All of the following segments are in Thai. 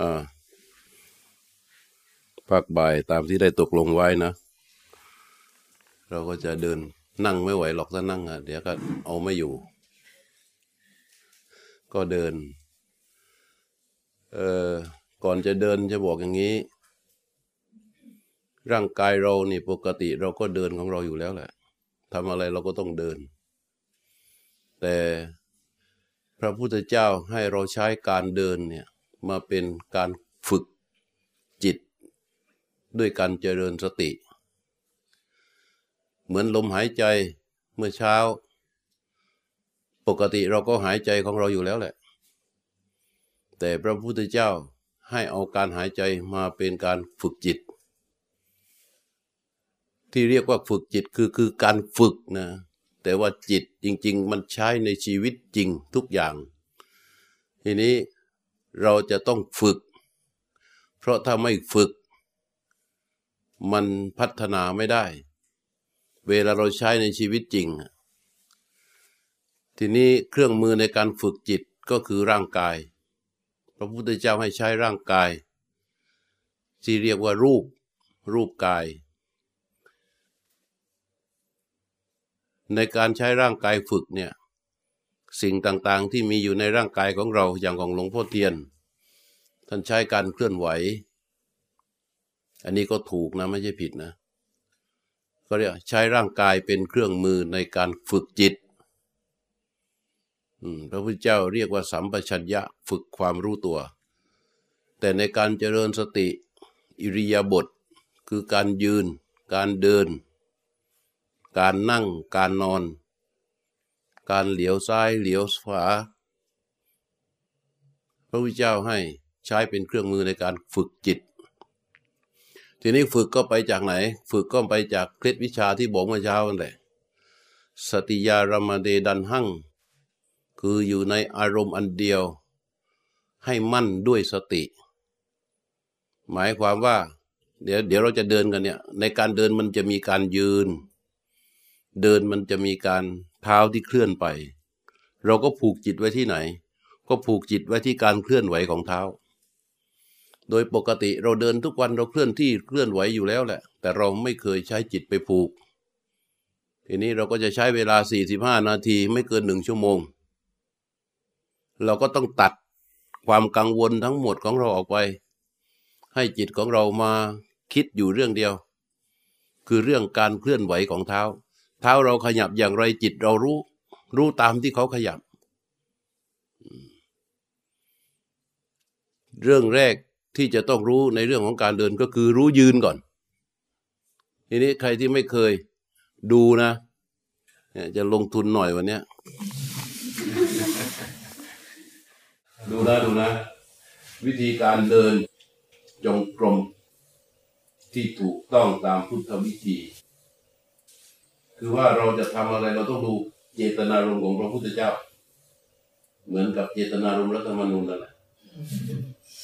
อ่าภาคบ่ายตามที่ได้ตกลงไว้นะ เราก็จะเดินนั่งไม่ไหวหรอกถ้านั่งอะเดี๋ยวก็เอาไม่อยู่ ก็เดิน เอ่อ ก่อนจะเดินจะบอกอย่างนี้ ร่างกายเรานี่ปกติเราก็เดินของเราอยู่แล้วแหละทำอะไรเราก็ต้องเดิน แต่พระพุทธเจ้าให้เราใช้การเดินเนี่ย มาเป็นการฝึกจิต ด้วยการเจริญสติ เหมือนลมหายใจเมื่อเช้า ปกติเราก็หายใจของเราอยู่แล้วแหละ แต่พระพุทธเจ้าให้เอาการหายใจมาเป็นการฝึกจิต ที่เรียกว่าฝึกจิตคือคือการฝึกนะแต่ว่าจิตจริง ๆ มันใช้ในชีวิตจริงทุกอย่าง ทีนี้ เราจะต้องฝึก เพราะถ้าไม่ฝึก มันพัฒนาไม่ได้ เวลาเราใช้ในชีวิตจริง ทีนี้เครื่องมือในการฝึกจิตก็คือร่างกาย พระพุทธเจ้าให้ใช้ร่างกาย ที่เรียกว่ารูป รูปกาย ในการใช้ร่างกายฝึกเนี่ย สิ่งต่างๆ ที่มีอยู่ในร่างกายของเราอย่างของหลวงพ่อเทียน ท่านใช้การเคลื่อนไหว อันนี้ก็ถูกนะไม่ใช่ผิดนะ ก็เรียกใช้ร่างกายเป็นเครื่องมือในการฝึกจิตพระพุทธเจ้าเรียกว่าสัมปชัญญะฝึกความรู้ตัว แต่ในการเจริญสติอิริยาบถคือการยืน การเดิน การนั่งการนอน การเหลียวซ้ายเหลียวขวาพระพุทธเจ้าให้ใช้เป็นเครื่องมือในการฝึกจิต ทีนี้ฝึกก็ไปจากไหน ฝึกก็ไปจากเคล็ดวิชาที่บอกเมื่อเช้านั่นแหละสติยารมเดดันหั่งคืออยู่ในอารมณ์อันเดียว ให้มั่นด้วยสติ หมายความว่า เดี๋ยวเดี๋ยวเราจะเดินกันเนี่ย ในการเดินมันจะมีการยืน เดินมันจะมีการเท้าที่เคลื่อนไป เราก็ผูกจิตไว้ที่ไหน ก็ผูกจิตไว้ที่การเคลื่อนไหวของเท้า โดยปกติเราเดินทุกวันเราเคลื่อนที่เคลื่อนไหวอยู่แล้วแหละ แต่เราไม่เคยใช้จิตไปผูก ทีนี้เราก็จะใช้เวลา 45 นาทีไม่เกินหนึ่งชั่วโมง เราก็ต้องตัดความกังวลทั้งหมดของเราออกไป ให้จิตของเรามาคิดอยู่เรื่องเดียว คือเรื่องการเคลื่อนไหวของเท้า เท้าเราขยับอย่างไรจิตเรารู้ รู้ตามที่เขาขยับ เรื่องแรกที่จะต้องรู้ในเรื่องของการเดินก็คือรู้ยืนก่อน ทีนี้ใครที่ไม่เคยดูนะจะลงทุนหน่อยวันนี้ดูนะดูนะ วิธีการเดินจงกรมที่ถูกต้องตามพุทธวิธี คือว่าเราจะทำอะไรเราต้องดูเจตนารมณ์ของพระพุทธเจ้า เหมือนกับเจตนารมณ์รัฐธรรมนูญนั่นแหละ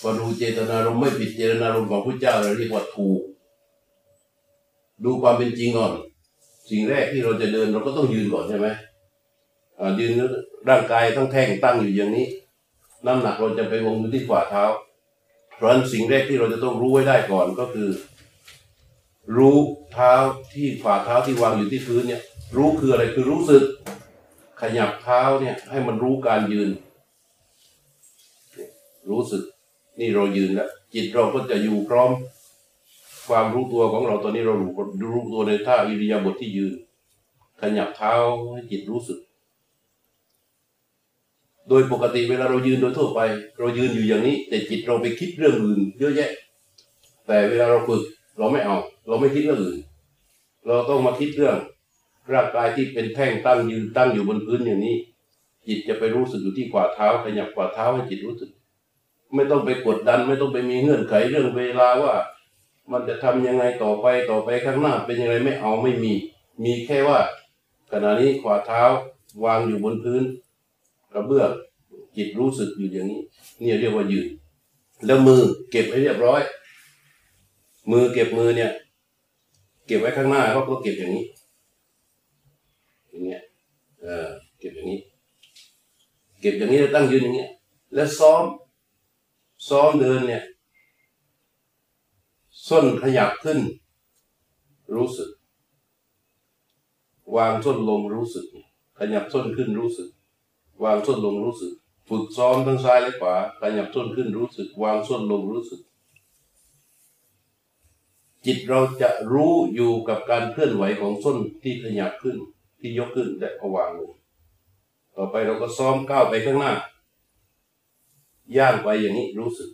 พอดูเจตนารมณ์ไม่ผิดเจตนารมณ์ของพระเจ้าเราเรียกว่าถูก ดูความเป็นจริงก่อน สิ่งแรกที่เราจะเดินเราก็ต้องยืนก่อนใช่ไหมยืนร่างกายต้องแท่งตั้งอยู่อย่างนี้ น้ำหนักเราจะไปวงอยู่ที่ฝ่าเท้า เพราะฉะนั้นสิ่งแรกที่เราจะต้องรู้ไว้ได้ก่อนก็คือ รู้เท้าที่ฝ่าเท้าที่วางอยู่ที่พื้นเนี่ย รู้คืออะไรคือรู้สึก ขยับเท้าเนี่ย ให้มันรู้การยืน รู้สึก นี่เรายืนแล้วจิตเราก็จะอยู่พร้อม ความรู้ตัวของเราตอนนี้เรารู้รู้ตัวในท่าอิริยาบถทที่ยืน ขยับเท้าให้จิตรู้สึก โดยปกติเวลาเรายืนโดยทั่วไป เรายืนอยู่อย่างนี้ แต่จิตเราไปคิดเรื่องอื่น เยอะแยะ แต่เวลาเราฝึก เราไม่เอา เราไม่คิดเรื่องอื่น เราต้องมาคิดเรื่อง ร่างกายที่เป็นแท่งตั้งยืนตั้งอยู่บนพื้นอย่างนี้ จิตจะไปรู้สึกอยู่ที่ขวาเท้าขยับขวาเท้าให้จิตรู้สึก ไม่ต้องไปกดดัน ไม่ต้องไปมีเงื่อนไขเรื่องเวลาว่า มันจะทำยังไงต่อไปต่อไปข้างหน้า เป็นยังไงไม่เอาไม่มี มีแค่ว่า ขณะนี้ขวาเท้าวางอยู่บนพื้นกระเบื้องจิตรู้สึกอยู่อย่างนี้นี่เรียกว่ายืนแล้วมือเก็บให้เรียบร้อย มือเก็บมือเนี่ย เก็บไว้ข้างหน้าเขาก็เก็บอย่างนี้ อย่างเงี้ยเออเก็บอย่างนี้ เก็บอย่างนี้แล้วตั้งยืนอย่างเงี้ย แล้วซ้อม ซ้อมเดินเนี่ย ส้นขยับขึ้น รู้สึก วางส้นลงรู้สึก ขยับส้นขึ้นรู้สึก วางส้นลงรู้สึก ฝึกซ้อมทั้งซ้ายและขวา ขยับส้นขึ้นรู้สึก วางส้นลงรู้สึก จิตเราจะรู้อยู่กับการเคลื่อนไหวของส้นที่ขยับขึ้นที่ยกขึ้นและวางลงต่อไปเราก็ซ้อมก้าวไปข้างหน้า ย่างไปอย่างนี้รู้สึก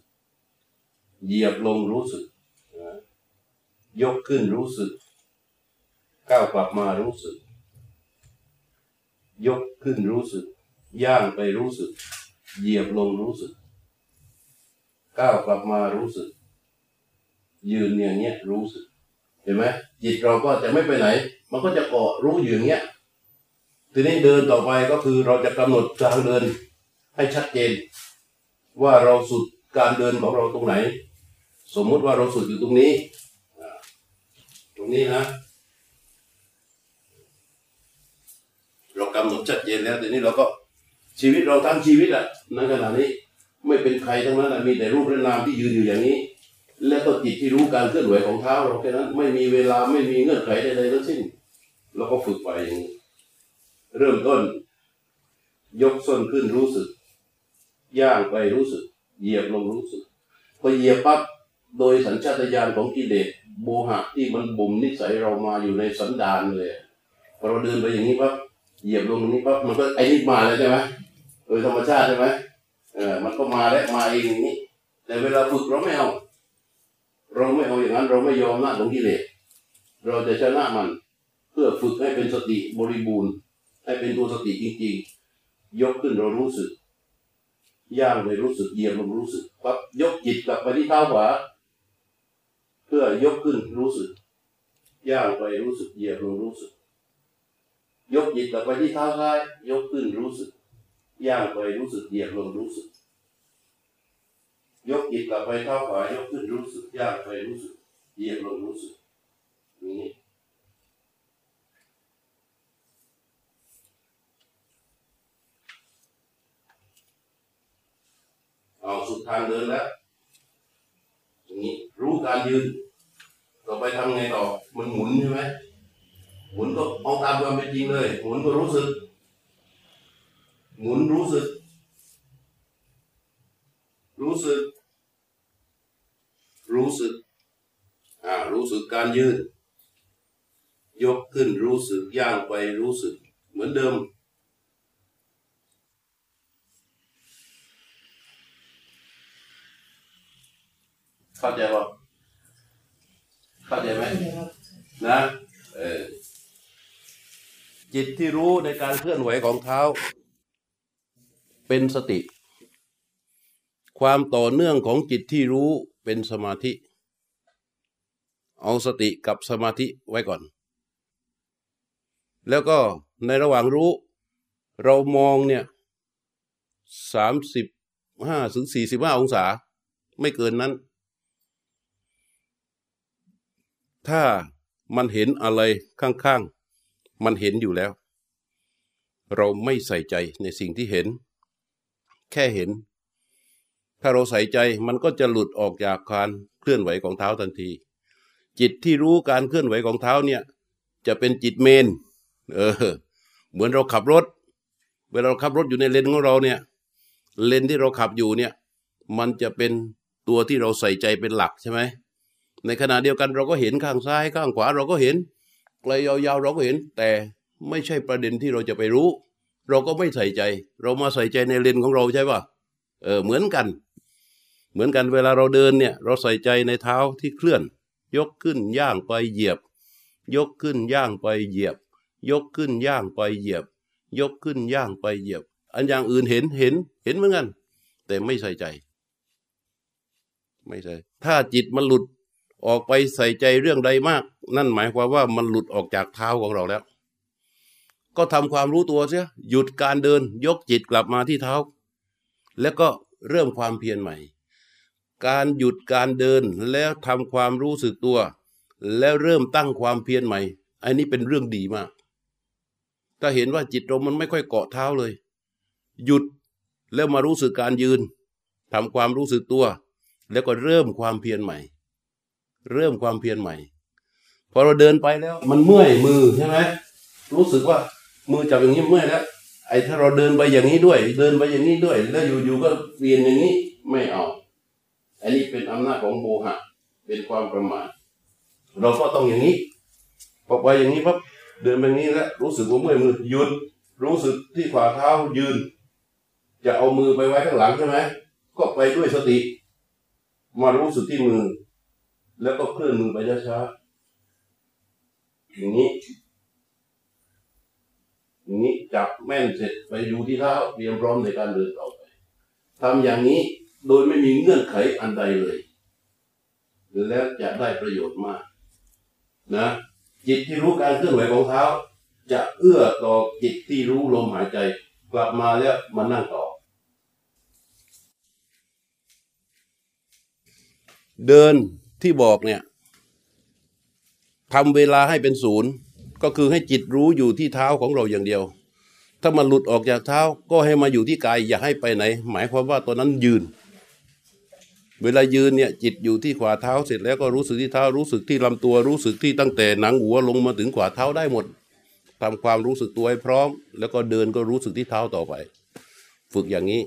เหยียบลงรู้สึก ยกขึ้นรู้สึก ก้าวกลับมารู้สึก ยกขึ้นรู้สึก ย่างไปรู้สึก เหยียบลงรู้สึก ก้าวกลับมารู้สึก ยืนอย่างเงี้ยรู้สึก เห็นไหมจิตเราก็จะไม่ไปไหน มันก็จะเกาะรู้อยู่อย่างเงี้ยทีนี้เดินต่อไปก็คือเราจะกำหนดทางเดินให้ชัดเจน ว่าเราสุดการเดินของเราตรงไหน สมมุติว่าเราสุดอยู่ตรงนี้ตรงนี้นะเรากำหนดชัดเจนแล้วทีนี้เราก็ชีวิตเราทั้งชีวิตอะในขณะนี้ ไม่เป็นใครทั้งนั้นอะมีแต่รูปและนามที่ยืนอยู่อย่างนี้ และก็จิตที่รู้การเคลื่อนไหวของเท้าเราแค่นั้นไม่มีเวลาไม่มีเงื่อนไขใดๆทั้งสิ้นเราก็ฝึกไปอย่างนี้เริ่มต้น ยกส้นขึ้นรู้สึก ย่างไปรู้สึก เหยียบลงรู้สึกพอเหยียบปั๊บโดยสัญชาตญาณของกิเลสโมหะที่มันบ่มนิสัยเรามาอยู่ในสันดานเลยพอเราเดินไปอย่างนี้ปั๊บเหยียบลงตรงนี้ปั๊บมันก็ไอ้นี่มาเลยใช่ไหมโดยธรรมชาติใช่ไหมเออมันก็มาแล้วมาเองอย่างนี้ แต่เวลาฝึกเราไม่เอา เราไม่เอาอย่างนั้น เราไม่ยอมหน้าของกิเลสเราจะชนะมันเพื่อฝึกให้เป็นสติบริบูรณ์ ให้เป็นตัวสติจริงๆ ยกขึ้นเรารู้สึก ย่างไปรู้สึกเยียบลงรู้สึกปั๊บยกจิตกลับไปที่เท้าขวาเพื่อยกขึ้นรู้สึก ย่างไปรู้สึกเยียบลงรู้สึก ยกจิตกลับไปที่เท้าซ้าย ยกขึ้นรู้สึก ย่างไปรู้สึกเยียบลงรู้สึก ยกจิตกลับไปเท้าขวายกขึ้นรู้สึกยางไปรู้สึกเหยียบลงรู้สึกนี้เอาสุดทางเดินแล้วอย่างนี้รู้การยืนต่อไปทำไงต่อมันหมุนใช่ไหมหมุนก็เอาตามความเป็นจริงเลย หมุนก็รู้สึก หมุนรู้สึก รู้สึก รู้สึกอ่ารู้สึกการยืนยกขึ้นรู้สึกย่างไปรู้สึกเหมือนเดิม เข้าใจป่ะเข้าใจไหมนะเออจิตที่รู้ในการเคลื่อนไหวของเท้า เป็นสติ ความต่อเนื่องของจิตที่รู้เป็นสมาธิ เอาสติกับสมาธิไว้ก่อน แล้วก็ในระหว่างรู้ เรามองเนี่ยสามสิบห้าถึงสี่สิบห้าองศา ไม่เกินนั้น ถ้ามันเห็นอะไรข้างๆ มันเห็นอยู่แล้ว เราไม่ใส่ใจในสิ่งที่เห็น แค่เห็น ถ้าเราใส่ใจมันก็จะหลุดออกจากการเคลื่อนไหวของเท้าทันที จิตที่รู้การเคลื่อนไหวของเท้าเนี่ย จะเป็นจิตเมน เออ เหมือนเราขับรถ เวลาเราขับรถอยู่ในเลนของเราเนี่ย เลนที่เราขับอยู่เนี่ย มันจะเป็นตัวที่เราใส่ใจเป็นหลักใช่ไหมในขณะเดียวกันเราก็เห็นข้างซ้ายข้างขวาเราก็เห็นไกลยาวๆเราก็เห็น แต่ไม่ใช่ประเด็นที่เราจะไปรู้ เราก็ไม่ใส่ใจ เรามาใส่ใจในเลนของเราใช่ป่ะเออเหมือนกัน เหมือนกันเวลาเราเดินเนี่ยเราใส่ใจในเท้าที่เคลื่อน ยกขึ้นย่างไปเหยียบ ยกขึ้นย่างไปเหยียบ ยกขึ้นย่างไปเหยียบ ยกขึ้นย่างไปเหยียบ อันอย่างอื่นเห็นเห็นเห็นเหมือนกัน แต่ไม่ใส่ใจ ไม่ใช่ถ้าจิตมันหลุดออกไปใส่ใจเรื่องใดมาก นั่นหมายความว่ามันหลุดออกจากเท้าของเราแล้ว ก็ทำความรู้ตัวเสียหยุดการเดิน ยกจิตกลับมาที่เท้า แล้วก็เริ่มความเพียรใหม่ การหยุดการเดินแล้วทำความรู้สึกตัว แล้วเริ่มตั้งความเพียรใหม่ อันนี้เป็นเรื่องดีมาก ถ้าเห็นว่าจิตเรามันไม่ค่อยเกาะเท้าเลย หยุดแล้วมารู้สึกการยืนทำความรู้สึกตัว แล้วก็เริ่มความเพียรใหม่ เริ่มความเพียรใหม่ พอเราเดินไปแล้ว มันเมื่อยมือใช่ไหมรู้สึกว่ามือจับอย่างนี้เมื่อยแล้วไอ้ถ้าเราเดินไปอย่างนี้ด้วย เดินไปอย่างนี้ด้วย แล้วอยู่ๆก็เวียนอย่างนี้ไม่เอา อันนี้เป็นอำนาจของโมหะ เป็นความประมาทเราก็ต้องอย่างนี้พอไปอย่างนี้ปั๊บเดินไปนี้แล้วรู้สึกว่าเมื่อยมือหยุดรู้สึกที่ฝ่าเท้ายืน จะเอามือไปไว้ข้างหลังใช่ไหมก็ไปด้วยสติ มารู้สึกที่มือ แล้วก็เคลื่อนมือไปช้าๆอย่างนี้อย่างนี้จับแม่นเสร็จไปอยู่ที่เท้าเตรียมพร้อมในการเดินต่อไปทำอย่างนี้ โดยไม่มีเงื่อนไขอันใดเลย แล้วจะได้ประโยชน์มากนะจิตที่รู้การเคลื่อนไหวของเท้า จะเอื้อต่อจิตที่รู้ลมหายใจ กลับมาแล้วมานั่งต่อ เดินที่บอกเนี่ยทำเวลาให้เป็นศูนย์ก็คือให้จิตรู้อยู่ที่เท้าของเราอย่างเดียว ถ้ามันหลุดออกจากเท้าก็ให้มาอยู่ที่กายอย่าให้ไปไหน หมายความว่าตอนนั้นยืน เวลายืนเนี่ยจิตอยู่ที่ขวาเท้าเสร็จแล้วก็รู้สึกที่เท้ารู้สึกที่ลำตัวรู้สึกที่ตั้งแต่หนังหัวลงมาถึงขวาเท้าได้หมดทำความรู้สึกตัวให้พร้อม แล้วก็เดินก็รู้สึกที่เท้าต่อไป ฝึกอย่างนี้